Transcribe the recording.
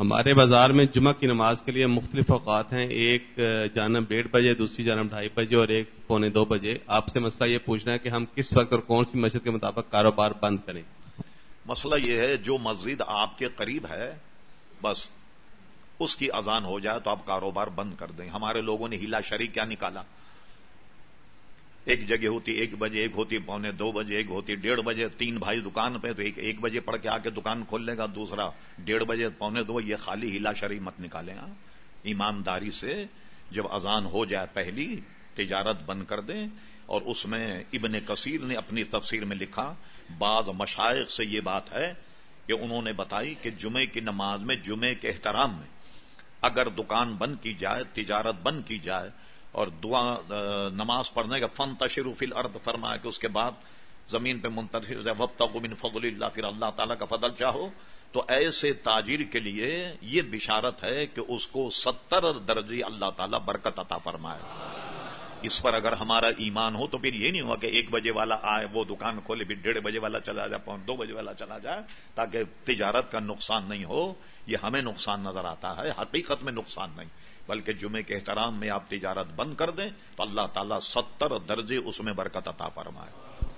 ہمارے بازار میں جمعہ کی نماز کے لیے مختلف اوقات ہیں۔ ایک جانب ڈیڑھ بجے، دوسری جانب ڈھائی بجے اور ایک پونے دو بجے۔ آپ سے مسئلہ یہ پوچھنا ہے کہ ہم کس وقت اور کون سی مسجد کے مطابق کاروبار بند کریں۔ مسئلہ یہ ہے، جو مسجد آپ کے قریب ہے، بس اس کی اذان ہو جائے تو آپ کاروبار بند کر دیں۔ ہمارے لوگوں نے ہیلا شری کیا نکالا۔ ایک جگہ ہوتی، ایک بجے، ایک ہوتی، پونے دو بجے، ایک ہوتی، ڈیڑھ بجے، تین بھائی دکان پہ، تو ایک ایک بجے پڑھ کے آ کے دکان کھول لے گا، دوسرا ڈیڑھ بجے، پونے دو، یہ خالی ہلا شری مت نکالے ہاں؟ ایمانداری سے جب اذان ہو جائے پہلی، تجارت بند کر دیں، اور اس میں ابن کثیر نے اپنی تفسیر میں لکھا، بعض مشائق سے یہ بات ہے کہ انہوں نے بتائی کہ جمعے کی نماز میں جمعے کے احترام میں اگر دکان بند کی جائے، تجارت بند کی جائے اور دعا نماز پڑھنے کا فن تشریف الارض، فرمایا کہ اس کے بعد زمین پہ منتشر وقت من فضل اللہ، پھر اللہ تعالیٰ کا فضل چاہو۔ تو ایسے تاجر کے لیے یہ بشارت ہے کہ اس کو ستر درجی اللہ تعالیٰ برکت عطا فرمائے۔ اس پر اگر ہمارا ایمان ہو تو پھر یہ نہیں ہوا کہ ایک بجے والا آئے، وہ دکان کھولے، پھر ڈیڑھ بجے والا چلا جائے پہنچ دو بجے والا چلا جائے، تاکہ تجارت کا نقصان نہیں ہو، یہ ہمیں نقصان نظر آتا ہے، حقیقت میں نقصان نہیں۔ بلکہ جمعے کے احترام میں آپ تجارت بند کر دیں تو اللہ تعالیٰ ستر درجے اس میں برکت عطا فرمائے۔